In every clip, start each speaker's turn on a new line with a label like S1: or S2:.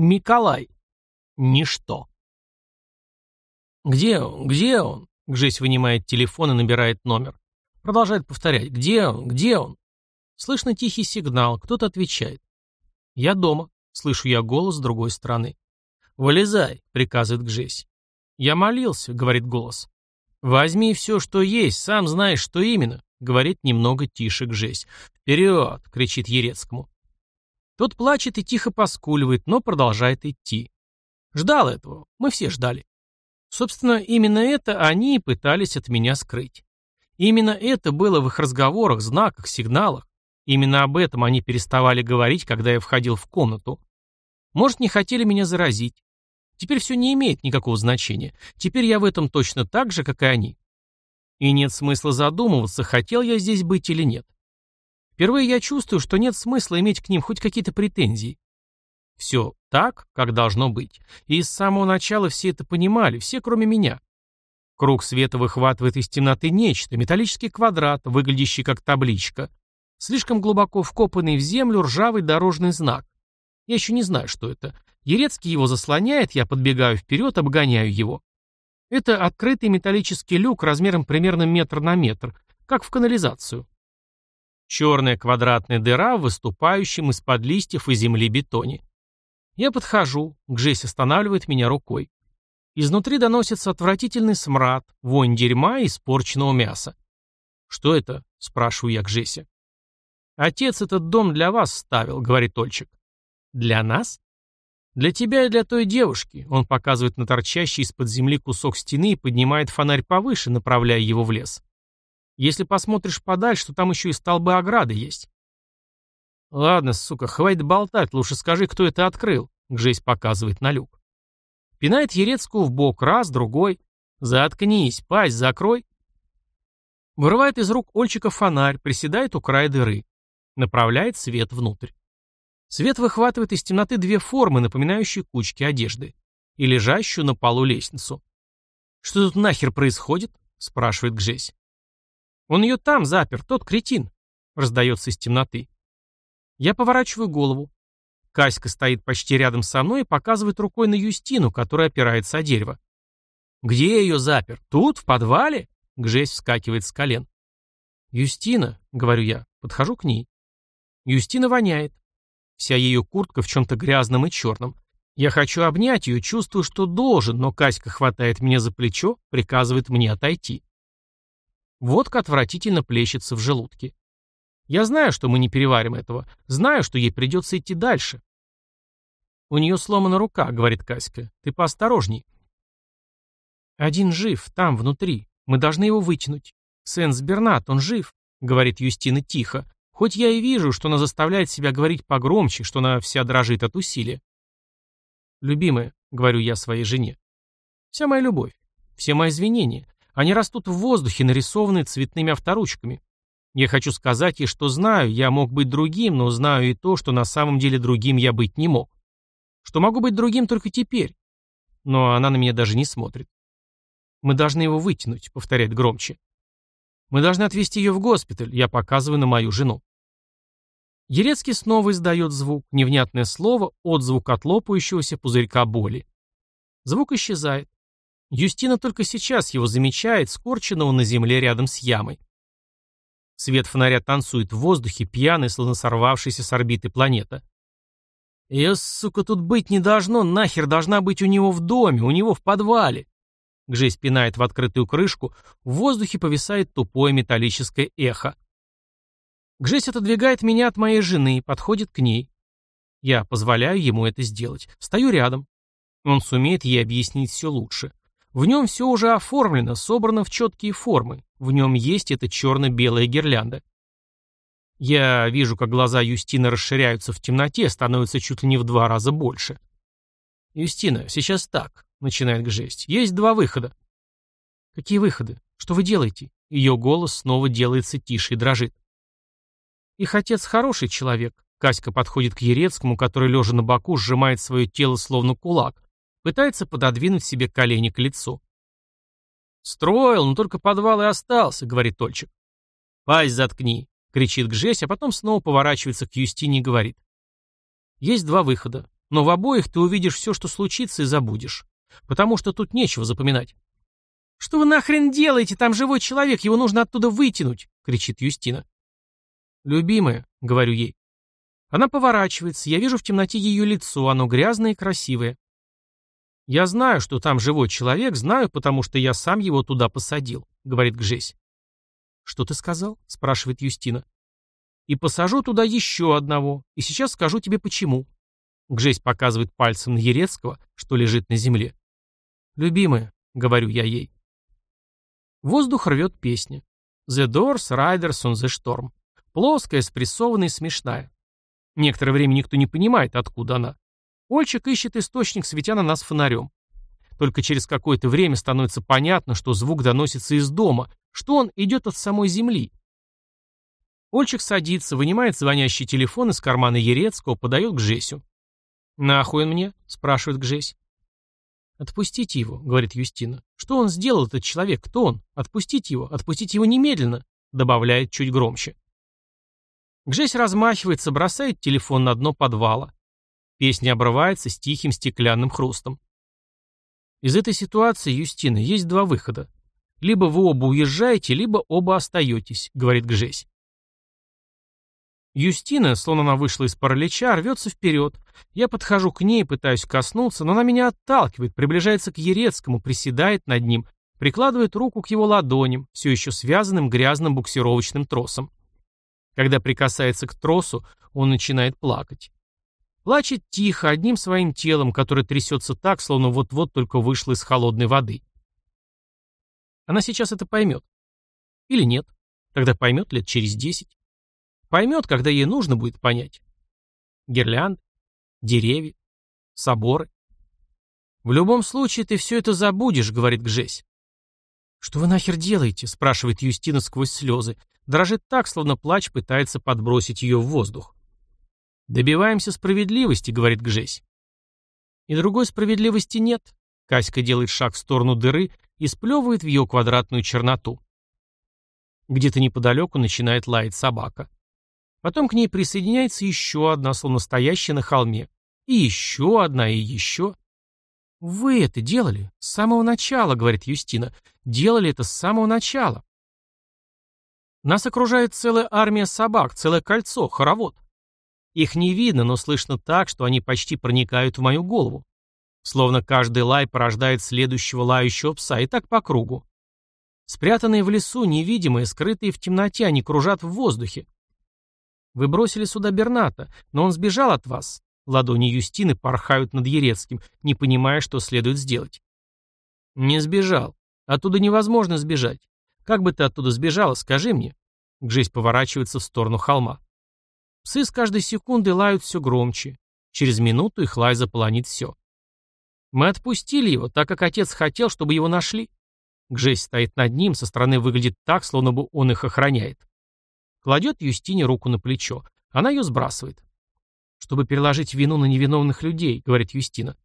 S1: Миколай. Ничто. «Где он? Где он?» Гжесь вынимает телефон и набирает номер. Продолжает повторять. «Где он? Где он?» Слышно тихий сигнал. Кто-то отвечает. «Я дома», — слышу я голос с другой стороны. «Вылезай», — приказывает Гжесь. «Я молился», — говорит голос. «Возьми все, что есть, сам знаешь, что именно», — говорит немного тише Гжесь. «Вперед!» — кричит Ерецкому. Тот плачет и тихо поскуливает, но продолжает идти. Ждал этого, мы все ждали. Собственно, именно это они и пытались от меня скрыть. Именно это было в их разговорах, знаках, сигналах. Именно об этом они переставали говорить, когда я входил в комнату. Может, не хотели меня заразить. Теперь все не имеет никакого значения. Теперь я в этом точно так же, как и они. И нет смысла задумываться, хотел я здесь быть или нет. Впервые я чувствую, что нет смысла иметь к ним хоть какие-то претензии. Все так, как должно быть. И с самого начала все это понимали, все кроме меня. Круг света выхватывает из темноты нечто, металлический квадрат, выглядящий как табличка. Слишком глубоко вкопанный в землю ржавый дорожный знак. Я еще не знаю, что это. Ерецкий его заслоняет, я подбегаю вперед, обгоняю его. Это открытый металлический люк размером примерно метр на метр, как в канализацию. Черная квадратная дыра в выступающем из-под листьев и земли бетоне. Я подхожу, Гжесь останавливает меня рукой. Изнутри доносится отвратительный смрад, вонь дерьма и испорченного мяса. «Что это?» — спрашиваю я Гжеся. «Отец этот дом для вас ставил», — говорит Ольчик. «Для нас?» «Для тебя и для той девушки», — он показывает на торчащий из-под земли кусок стены и поднимает фонарь повыше, направляя его в лес. «Если посмотришь подальше, то там еще и столбы ограды есть». «Ладно, сука, хватит болтать, лучше скажи, кто это открыл», — Гжесь показывает на люк. Пинает Ерецкую в бок раз, другой. «Заткнись, пасть закрой». Вырывает из рук Ольчика фонарь, приседает у края дыры. Направляет свет внутрь. Свет выхватывает из темноты две формы, напоминающие кучки одежды, и лежащую на полу лестницу. «Что тут нахер происходит?» — спрашивает Гжесь. «Он ее там запер, тот кретин», — раздается из темноты. Я поворачиваю голову. Каська стоит почти рядом со мной и показывает рукой на Юстину, которая опирается о дерево. «Где я ее запер? Тут, в подвале?» Гжесь вскакивает с колен. «Юстина», — говорю я, подхожу к ней. Юстина воняет. Вся ее куртка в чем-то грязном и черном. Я хочу обнять ее, чувствую, что должен, но Каська хватает меня за плечо, приказывает мне отойти. Водка отвратительно плещется в желудке. Я знаю, что мы не переварим этого. Знаю, что ей придется идти дальше. У нее сломана рука, говорит Каська. Ты поосторожней. Один жив, там, внутри. Мы должны его вытянуть. Сенс Бернат, он жив, говорит Юстина тихо. Хоть я и вижу, что она заставляет себя говорить погромче, что она вся дрожит от усилия. «Любимая», — говорю я своей жене, — «вся моя любовь, все мои извинения, они растут в воздухе, нарисованные цветными авторучками. Я хочу сказать ей, что знаю, я мог быть другим, но знаю и то, что на самом деле другим я быть не мог. Что могу быть другим только теперь. Но она на меня даже не смотрит. «Мы должны его вытянуть», — повторяет громче. «Мы должны отвезти ее в госпиталь», — я показываю на мою жену. Ерецкий снова издает звук, невнятное слово, отзвук от лопающегося пузырька боли. Звук исчезает. Юстина только сейчас его замечает, скорченного на земле рядом с ямой. Свет фонаря танцует в воздухе, пьяный, словно сорвавшийся с орбиты планета. Ее, сука, тут быть не должно, нахер должна быть у него в доме, у него в подвале. Гжесь пинает в открытую крышку, в воздухе повисает тупое металлическое эхо. Гжесь отодвигает меня от моей жены, подходит к ней. Я позволяю ему это сделать. Стою рядом. Он сумеет ей объяснить все лучше. В нем все уже оформлено, собрано в четкие формы. В нем есть эта черно-белая гирлянда. Я вижу, как глаза Юстины расширяются в темноте, становятся чуть ли не в два раза больше. «Юстина, сейчас так», — начинает Гжесть. «Есть два выхода». «Какие выходы? Что вы делаете?» Ее голос снова делается тише и дрожит. Их отец хороший человек. Каська подходит к Ерецкому, который, лежа на боку, сжимает свое тело словно кулак. Пытается пододвинуть себе колени к лицу. «Строил, но только подвал и остался», — говорит Тольчик. «Пасть заткни», — кричит Гжесь, а потом снова поворачивается к Юстине и говорит. «Есть два выхода. Но в обоих ты увидишь все, что случится, и забудешь. Потому что тут нечего запоминать. «Что вы нахрен делаете? Там живой человек, его нужно оттуда вытянуть!» — кричит Юстина. «Любимая», — говорю ей. Она поворачивается, я вижу в темноте ее лицо, оно грязное и красивое. «Я знаю, что там живой человек, знаю, потому что я сам его туда посадил», — говорит Гжесь. «Что ты сказал?» — спрашивает Юстина. «И посажу туда еще одного, и сейчас скажу тебе почему». Гжесь показывает пальцем на Ерецкого, что лежит на земле. «Любимая», — говорю я ей. Воздух рвет песня. «The Doors, Riders on the Storm». Плоская, спрессованная и смешная. Некоторое время никто не понимает, откуда она. Ольчик ищет источник, светя на нас фонарем. Только через какое-то время становится понятно, что звук доносится из дома, что он идет от самой земли. Ольчик садится, вынимает звонящий телефон из кармана Ерецкого, подает к Жесю. «Нахуй он мне?» — спрашивает Гжесь. «Отпустите его», — говорит Юстина. «Что он сделал, этот человек? Кто он? Отпустите его, отпустите его немедленно», — добавляет чуть громче. Гжесь размахивается, бросает телефон на дно подвала. Песня обрывается с тихим стеклянным хрустом. Из этой ситуации, Юстина, есть два выхода. Либо вы оба уезжаете, либо оба остаетесь, говорит Гжесь. Юстина, словно она вышла из паралича, рвется вперед. Я подхожу к ней, пытаюсь коснуться, но она меня отталкивает, приближается к Ерецкому, приседает над ним, прикладывает руку к его ладоням, все еще связанным грязным буксировочным тросом. Когда прикасается к тросу, он начинает плакать. Плачет тихо, одним своим телом, которое трясется так, словно вот-вот только вышло из холодной воды. Она сейчас это поймет. Или нет. Тогда поймет лет через десять. Поймет, когда ей нужно будет понять. Гирлянд, деревья, соборы. В любом случае ты все это забудешь, говорит Гжесь. «Что вы нахер делаете?» — спрашивает Юстина сквозь слезы. Дрожит так, словно плач пытается подбросить ее в воздух. «Добиваемся справедливости», — говорит Гжесь. «И другой справедливости нет». Каська делает шаг в сторону дыры и сплевывает в ее квадратную черноту. Где-то неподалеку начинает лаять собака. Потом к ней присоединяется еще одна, словно стоящая на холме. И еще одна, и еще. «Вы это делали? С самого начала», — говорит Юстина. «Делали это с самого начала». Нас окружает целая армия собак, целое кольцо, хоровод. Их не видно, но слышно так, что они почти проникают в мою голову. Словно каждый лай порождает следующего лающего пса, и так по кругу. Спрятанные в лесу, невидимые, скрытые в темноте, они кружат в воздухе. Вы бросили сюда Берната, но он сбежал от вас. Ладони Юстины порхают над Ерецким, не понимая, что следует сделать. Не сбежал. Оттуда невозможно сбежать. Как бы ты оттуда сбежала, скажи мне. Гжесь поворачивается в сторону холма. Псы с каждой секунды лают все громче. Через минуту их лай заполонит все. Мы отпустили его, так как отец хотел, чтобы его нашли. Гжесь стоит над ним, со стороны выглядит так, словно бы он их охраняет. Кладет Юстине руку на плечо. Она ее сбрасывает чтобы переложить вину на невиновных людей», — говорит Юстина.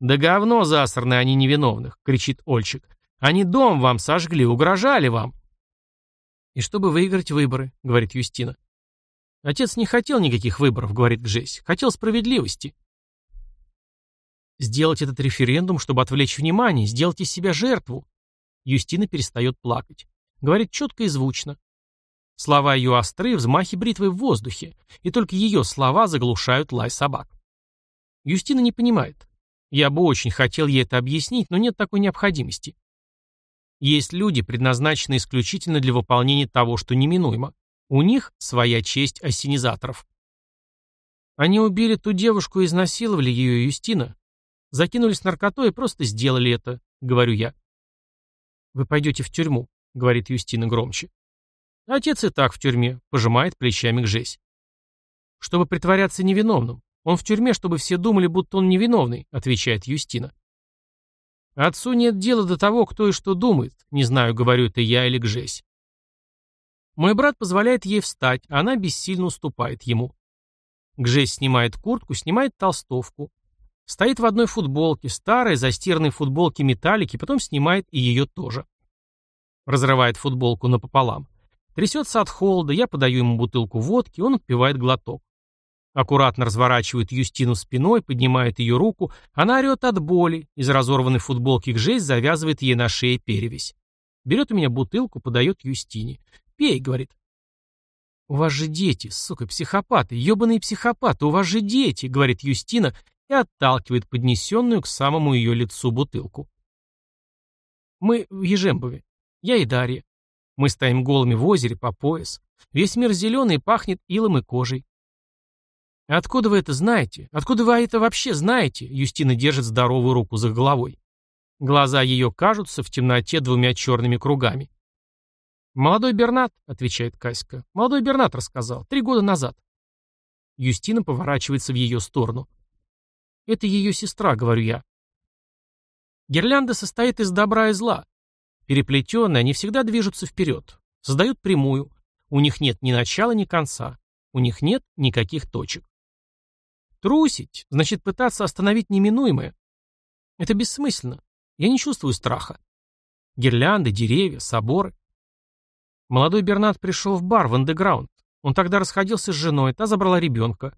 S1: «Да говно засранное, они невиновных», — кричит Ольчик. «Они дом вам сожгли, угрожали вам». «И чтобы выиграть выборы», — говорит Юстина. «Отец не хотел никаких выборов», — говорит Гжесь. «Хотел справедливости». «Сделать этот референдум, чтобы отвлечь внимание, сделать из себя жертву». Юстина перестает плакать. Говорит четко и звучно. Слова ее остры, взмахи бритвы в воздухе, и только ее слова заглушают лай собак. Юстина не понимает. Я бы очень хотел ей это объяснить, но нет такой необходимости. Есть люди, предназначенные исключительно для выполнения того, что неминуемо. У них своя честь ассенизаторов. Они убили ту девушку и изнасиловали ее, Юстина. Закинулись наркотой и просто сделали это, говорю я. Вы пойдете в тюрьму, говорит Юстина громче. Отец и так в тюрьме, пожимает плечами Гжесь. Чтобы притворяться невиновным. Он в тюрьме, чтобы все думали, будто он невиновный, отвечает Юстина. Отцу нет дела до того, кто и что думает. Не знаю, говорю это я или Гжесь. Мой брат позволяет ей встать, а она бессильно уступает ему. Гжесь снимает куртку, снимает толстовку. Стоит в одной футболке, старой, застиранной футболке металлики, потом снимает и ее тоже. Разрывает футболку напополам. Трясется от холода, я подаю ему бутылку водки, он отпивает глоток. Аккуратно разворачивает Юстину спиной, поднимает ее руку, она орет от боли, из разорванной футболки к жесть завязывает ей на шее перевязь. Берет у меня бутылку, подает Юстине. «Пей», — говорит. «У вас же дети, сука, психопаты, ебаные психопаты, у вас же дети», — говорит Юстина и отталкивает поднесенную к самому ее лицу бутылку. Мы в Ежембове. Я и Дарья. Мы стоим голыми в озере по пояс. Весь мир зеленый пахнет илом и кожей. «Откуда вы это знаете? Откуда вы это вообще знаете?» Юстина держит здоровую руку за головой. Глаза ее кажутся в темноте двумя черными кругами. «Молодой Бернат», — отвечает Каська. «Молодой Бернат рассказал. Три года назад». Юстина поворачивается в ее сторону. «Это ее сестра», — говорю я. Гирлянда состоит из добра и зла. Переплетенные, они всегда движутся вперед. Создают прямую. У них нет ни начала, ни конца. У них нет никаких точек. Трусить, значит пытаться остановить неминуемое. Это бессмысленно. Я не чувствую страха. Гирлянды, деревья, соборы. Молодой Бернат пришел в бар, в андеграунд. Он тогда расходился с женой, та забрала ребенка.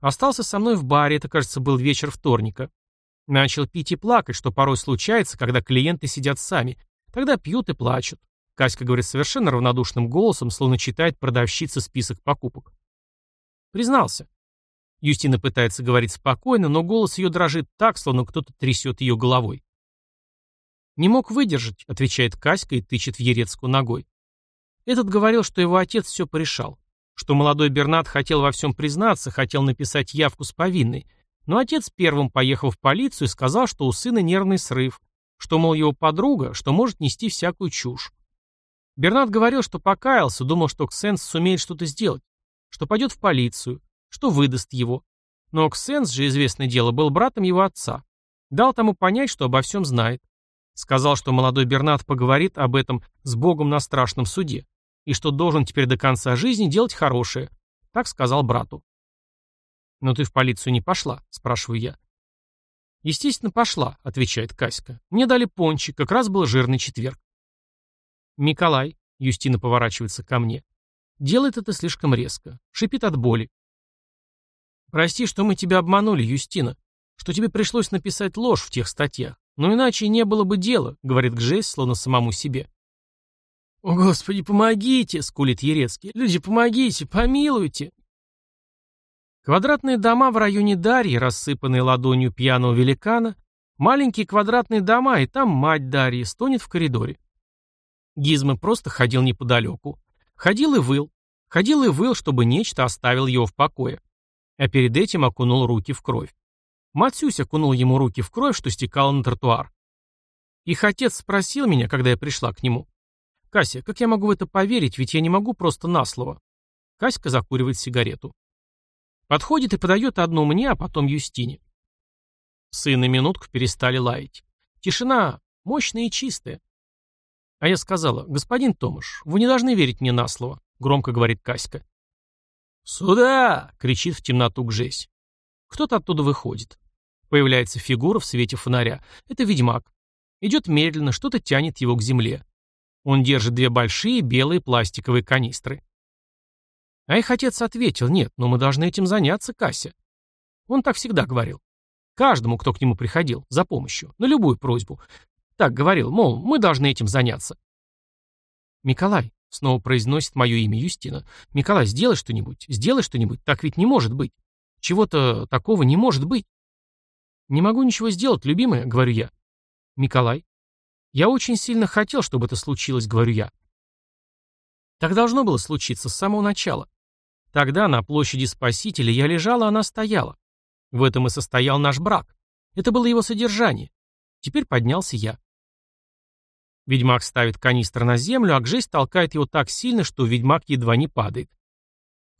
S1: Остался со мной в баре, это, кажется, был вечер вторника. Начал пить и плакать, что порой случается, когда клиенты сидят сами. Тогда пьют и плачут. Каська говорит совершенно равнодушным голосом, словно читает продавщица список покупок. Признался. Юстина пытается говорить спокойно, но голос ее дрожит так, словно кто-то трясет ее головой. «Не мог выдержать», — отвечает Каська и тычет в Ерецку ногой. Этот говорил, что его отец все порешал, что молодой Бернат хотел во всем признаться, хотел написать явку с повинной, но отец первым поехал в полицию и сказал, что у сына нервный срыв, что, мол, его подруга, что может нести всякую чушь. Бернат говорил, что покаялся, думал, что Ксенс сумеет что-то сделать, что пойдет в полицию, что выдаст его. Но Ксенс же, известное дело, был братом его отца. Дал тому понять, что обо всем знает. Сказал, что молодой Бернат поговорит об этом с Богом на страшном суде, и что должен теперь до конца жизни делать хорошее. Так сказал брату. «Но ты в полицию не пошла?» – спрашиваю я. «Естественно, пошла», – отвечает Каська. «Мне дали пончик, как раз был жирный четверг». «Миколай», – Юстина поворачивается ко мне, – «делает это слишком резко, шипит от боли. Прости, что мы тебя обманули, Юстина, что тебе пришлось написать ложь в тех статьях. Но иначе не было бы дела, говорит Гжесь, словно самому себе. «О, Господи, помогите!» — скулит Ерецкий. «Люди, помогите, помилуйте!» Квадратные дома в районе Дарьи, рассыпанные ладонью пьяного великана, маленькие квадратные дома, и там мать Дарьи стонет в коридоре. Гизма просто ходил неподалеку. Ходил и выл. Ходил и выл, чтобы нечто оставил его в покое а перед этим окунул руки в кровь. Матсюсь окунул ему руки в кровь, что стекало на тротуар. Их отец спросил меня, когда я пришла к нему. «Кася, как я могу в это поверить, ведь я не могу просто на слово». Каська закуривает сигарету. Подходит и подает одну мне, а потом Юстине. Сын на минутку перестали лаять. Тишина мощная и чистая. А я сказала, господин Томаш, вы не должны верить мне на слово, громко говорит Каська. «Сюда!» — кричит в темноту Гжесь. Кто-то оттуда выходит. Появляется фигура в свете фонаря. Это ведьмак. Идет медленно, что-то тянет его к земле. Он держит две большие белые пластиковые канистры. А их отец ответил, нет, но мы должны этим заняться, Кася. Он так всегда говорил. Каждому, кто к нему приходил, за помощью, на любую просьбу. Так говорил, мол, мы должны этим заняться. Николай, Снова произносит мое имя Юстина. «Миколай, сделай что-нибудь. Сделай что-нибудь. Так ведь не может быть. Чего-то такого не может быть». «Не могу ничего сделать, любимая», — говорю я. «Миколай». «Я очень сильно хотел, чтобы это случилось», — говорю я. Так должно было случиться с самого начала. Тогда на площади Спасителя я лежала, она стояла. В этом и состоял наш брак. Это было его содержание. Теперь поднялся я. Ведьмак ставит канистр на землю, а Гжесь толкает его так сильно, что ведьмак едва не падает.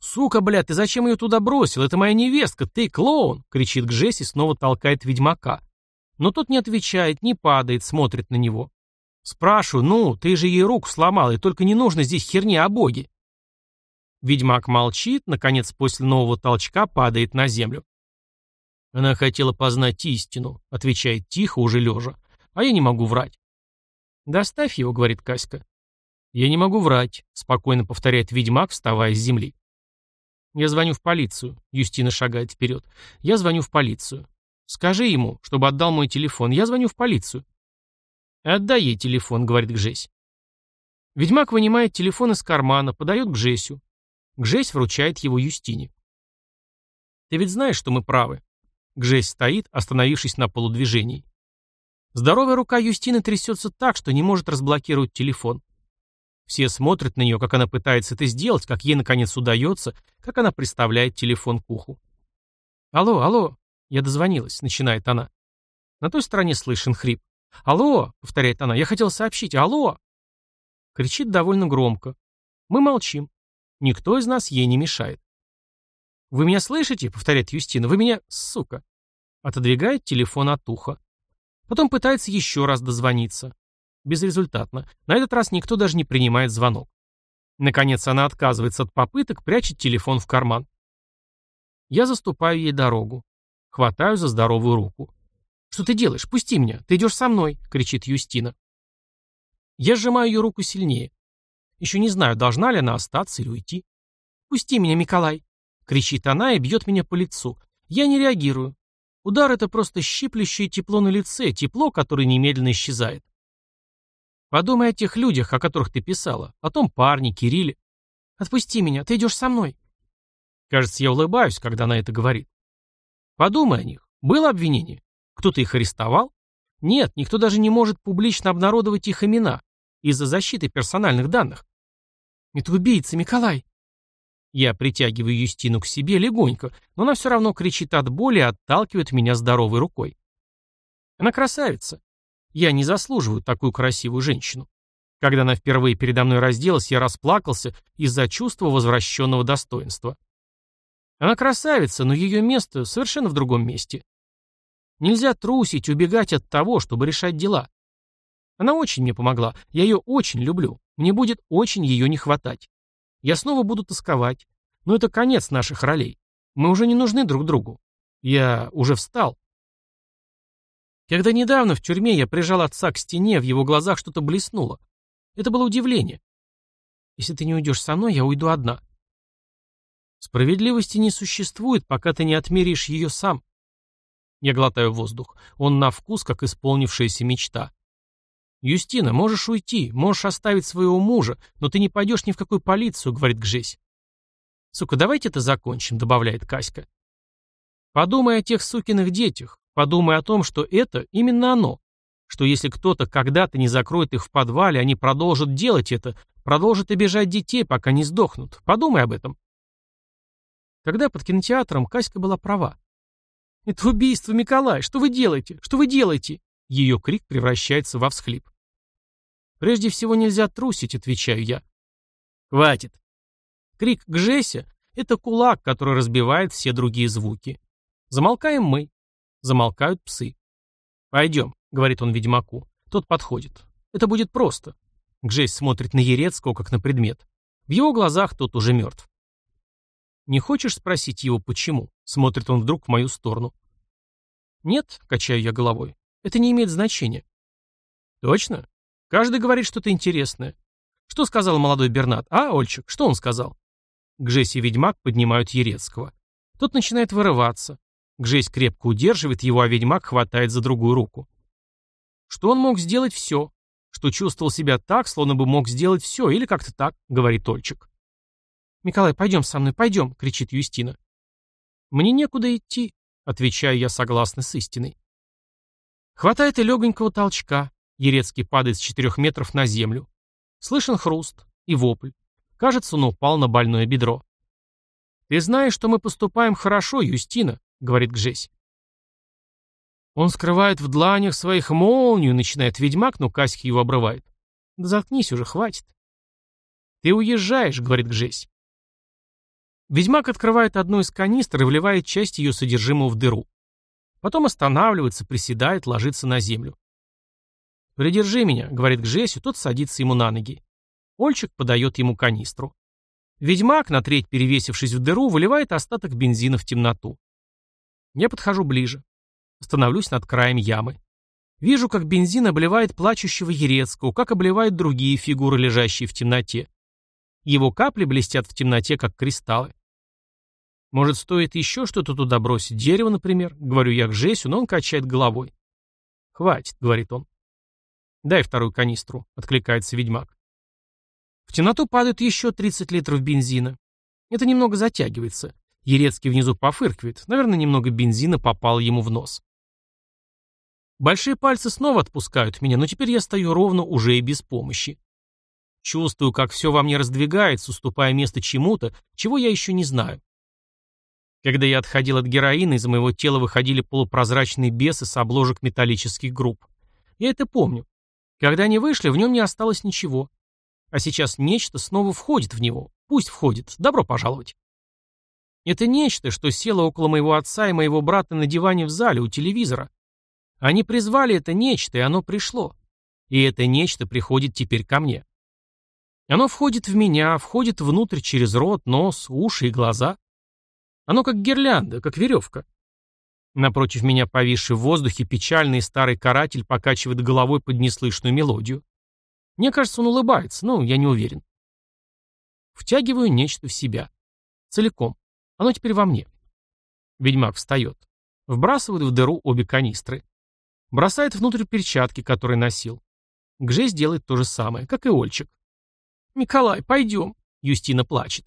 S1: «Сука, блядь, ты зачем ее туда бросил? Это моя невестка, ты клоун!» — кричит Гжесь и снова толкает ведьмака. Но тот не отвечает, не падает, смотрит на него. Спрашиваю, ну, ты же ей руку сломал, и только не нужно здесь херни о боге. Ведьмак молчит, наконец, после нового толчка падает на землю. Она хотела познать истину, отвечает тихо, уже лежа. А я не могу врать. «Доставь его», — говорит Каська. «Я не могу врать», — спокойно повторяет ведьмак, вставая с земли. Я звоню в полицию. Юстина шагает вперед. Я звоню в полицию. Скажи ему, чтобы отдал мой телефон. Я звоню в полицию. Отдай ей телефон, говорит Гжесь. Ведьмак вынимает телефон из кармана, подает к Жесю. Гжесь вручает его Юстине. Ты ведь знаешь, что мы правы. Гжесь стоит, остановившись на полудвижении. Здоровая рука Юстины трясется так, что не может разблокировать телефон. Все смотрят на нее, как она пытается это сделать, как ей наконец удается, как она приставляет телефон к уху. «Алло, алло!» Я дозвонилась, начинает она. На той стороне слышен хрип. «Алло!» — повторяет она. «Я хотел сообщить. Алло!» Кричит довольно громко. Мы молчим. Никто из нас ей не мешает. «Вы меня слышите?» — повторяет Юстина. «Вы меня... сука!» Отодвигает телефон от уха. Потом пытается еще раз дозвониться. Безрезультатно. На этот раз никто даже не принимает звонок. Наконец она отказывается от попыток, прячет телефон в карман. Я заступаю ей дорогу. Хватаю за здоровую руку. «Что ты делаешь? Пусти меня! Ты идешь со мной!» — кричит Юстина. Я сжимаю ее руку сильнее. Еще не знаю, должна ли она остаться или уйти. «Пусти меня, Миколай!» — кричит она и бьет меня по лицу. Я не реагирую. Удар — это просто щиплющее тепло на лице, тепло, которое немедленно исчезает. Подумай о тех людях, о которых ты писала, о том парне, Кирилле. Отпусти меня, ты идешь со мной. Кажется, я улыбаюсь, когда она это говорит. Подумай о них. Было обвинение? Кто-то их арестовал? Нет, никто даже не может публично обнародовать их имена из-за защиты персональных данных. Это убийца, Николай. Я притягиваю Юстину к себе легонько, но она все равно кричит от боли и отталкивает меня здоровой рукой. Она красавица. Я не заслуживаю такую красивую женщину. Когда она впервые передо мной разделась, я расплакался из-за чувства возвращенного достоинства. Она красавица, но ее место совершенно в другом месте. Нельзя трусить, убегать от того, чтобы решать дела. Она очень мне помогла, я ее очень люблю, мне будет очень ее не хватать. Я снова буду тосковать, но это конец наших ролей. Мы уже не нужны друг другу. Я уже встал, когда недавно в тюрьме я прижал отца к стене, в его глазах что-то блеснуло. Это было удивление. Если ты не уйдешь со мной, я уйду одна. Справедливости не существует, пока ты не отмеришь ее сам. Я глотаю воздух. Он на вкус, как исполнившаяся мечта. «Юстина, можешь уйти, можешь оставить своего мужа, но ты не пойдешь ни в какую полицию», — говорит Гжесь. «Сука, давайте это закончим», — добавляет Каська. «Подумай о тех сукиных детях. Подумай о том, что это именно оно. Что если кто-то когда-то не закроет их в подвале, они продолжат делать это, продолжат обижать детей, пока не сдохнут. Подумай об этом. Тогда под кинотеатром Каська была права. «Это убийство, Николай! Что вы делаете? Что вы делаете?» Ее крик превращается во всхлип. «Прежде всего нельзя трусить», — отвечаю я. «Хватит!» Крик Гжеся — это кулак, который разбивает все другие звуки. Замолкаем мы. Замолкают псы. «Пойдем», — говорит он ведьмаку. Тот подходит. «Это будет просто». Гжесь смотрит на Ерецкого, как на предмет. В его глазах тот уже мертв. «Не хочешь спросить его, почему?» Смотрит он вдруг в мою сторону. «Нет», — качаю я головой. «Это не имеет значения». «Точно? Каждый говорит что-то интересное. Что сказал молодой Бернат? А, Ольчик, что он сказал?» Гжесь и ведьмак поднимают Ерецкого. Тот начинает вырываться. Гжесь крепко удерживает его, а ведьмак хватает за другую руку. Что он мог сделать все, что чувствовал себя так, словно бы мог сделать все, или как-то так, говорит Ольчик. «Николай, пойдем со мной, пойдем!» — кричит Юстина. «Мне некуда идти», — отвечаю я согласно с истиной. Хватает и легонького толчка. Ерецкий падает с четырех метров на землю. Слышен хруст и вопль. Кажется, он упал на больное бедро. «Ты знаешь, что мы поступаем хорошо, Юстина», — говорит Гжесь. Он скрывает в дланях своих молнию, начинает ведьмак, но Каськи его обрывает. Да заткнись уже, хватит. Ты уезжаешь, говорит Гжесь. Ведьмак открывает одну из канистр и вливает часть ее содержимого в дыру. Потом останавливается, приседает, ложится на землю. «Придержи меня», — говорит Гжесю, тот садится ему на ноги. Ольчик подает ему канистру. Ведьмак, на треть перевесившись в дыру, выливает остаток бензина в темноту. Я подхожу ближе. Становлюсь над краем ямы. Вижу, как бензин обливает плачущего Ерецкого, как обливают другие фигуры, лежащие в темноте. Его капли блестят в темноте, как кристаллы. Может, стоит еще что-то туда бросить? Дерево, например? Говорю я к Жесю, но он качает головой. Хватит, говорит он. Дай вторую канистру, откликается ведьмак. В темноту падают еще 30 литров бензина. Это немного затягивается. Ерецкий внизу пофыркивает. Наверное, немного бензина попало ему в нос. Большие пальцы снова отпускают меня, но теперь я стою ровно уже и без помощи. Чувствую, как все во мне раздвигается, уступая место чему-то, чего я еще не знаю. Когда я отходил от героина, из моего тела выходили полупрозрачные бесы с обложек металлических групп. Я это помню. Когда они вышли, в нем не осталось ничего. А сейчас нечто снова входит в него. Пусть входит. Добро пожаловать. Это нечто, что село около моего отца и моего брата на диване в зале у телевизора. Они призвали это нечто, и оно пришло. И это нечто приходит теперь ко мне. Оно входит в меня, входит внутрь через рот, нос, уши и глаза. Оно как гирлянда, как веревка. Напротив меня повисший в воздухе печальный старый каратель покачивает головой под неслышную мелодию. Мне кажется, он улыбается, но я не уверен. Втягиваю нечто в себя. Целиком. Оно теперь во мне. Ведьмак встает. Вбрасывает в дыру обе канистры. Бросает внутрь перчатки, которые носил. Гжесь делает то же самое, как и Ольчик. «Николай, пойдем!» Юстина плачет.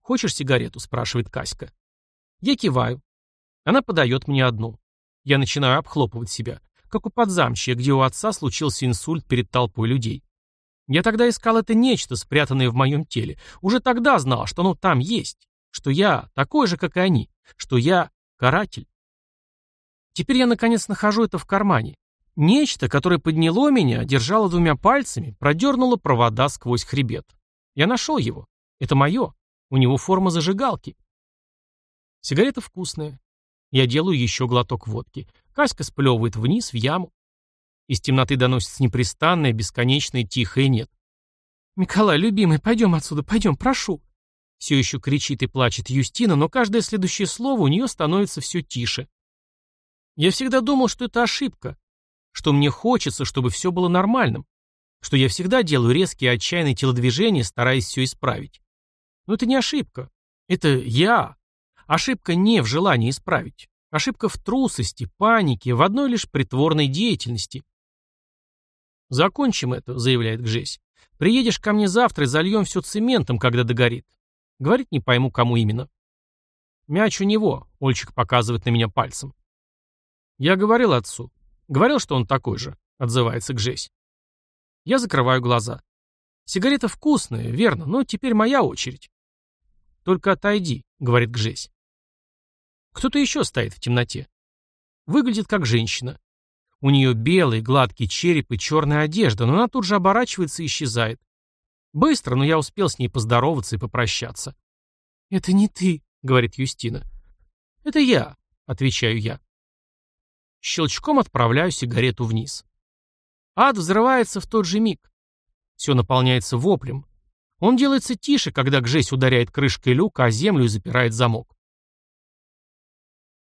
S1: «Хочешь сигарету?» – спрашивает Каська. Я киваю. Она подает мне одну. Я начинаю обхлопывать себя, как у подзамщия, где у отца случился инсульт перед толпой людей. Я тогда искал это нечто, спрятанное в моем теле. Уже тогда знал, что оно там есть, что я такой же, как и они, что я каратель. Теперь я наконец нахожу это в кармане. Нечто, которое подняло меня, держало двумя пальцами, продернуло провода сквозь хребет. Я нашел его. Это мое. У него форма зажигалки. Сигарета вкусная. Я делаю еще глоток водки. Каська сплевывает вниз, в яму. Из темноты доносится непрестанное, бесконечное, тихое «нет». «Николай, любимый, пойдем отсюда, пойдем, прошу». Все еще кричит и плачет Юстина, но каждое следующее слово у нее становится все тише. Я всегда думал, что это ошибка, что мне хочется, чтобы все было нормальным, что я всегда делаю резкие отчаянные телодвижения, стараясь все исправить. Но это не ошибка. Это я. Ошибка не в желании исправить. Ошибка в трусости, панике, в одной лишь притворной деятельности. «Закончим это», — заявляет Гжесь. «Приедешь ко мне завтра и зальем все цементом, когда догорит». Говорит, не пойму, кому именно. «Мяч у него», — Ольчик показывает на меня пальцем. «Я говорил отцу. Говорил, что он такой же», — отзывается Гжесь. Я закрываю глаза. Сигарета вкусная, верно, но теперь моя очередь. «Только отойди», — говорит Гжесь. Кто-то еще стоит в темноте. Выглядит как женщина. У нее белый, гладкий череп и черная одежда, но она тут же оборачивается и исчезает. Быстро, но я успел с ней поздороваться и попрощаться. «Это не ты», — говорит Юстина. «Это я», — отвечаю я. Щелчком отправляю сигарету вниз. Ад взрывается в тот же миг. Все наполняется воплем, он делается тише, когда Гжесь ударяет крышкой люка о землю запирает замок.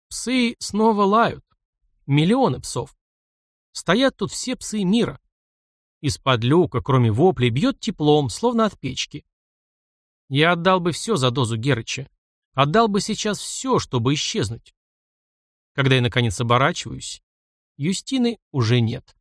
S1: Псы снова лают. Миллионы псов. Стоят тут все псы мира. Из-под люка, кроме воплей, бьет теплом, словно от печки. Я отдал бы все за дозу Герыча. Отдал бы сейчас все, чтобы исчезнуть. Когда я наконец оборачиваюсь, Юстины уже нет.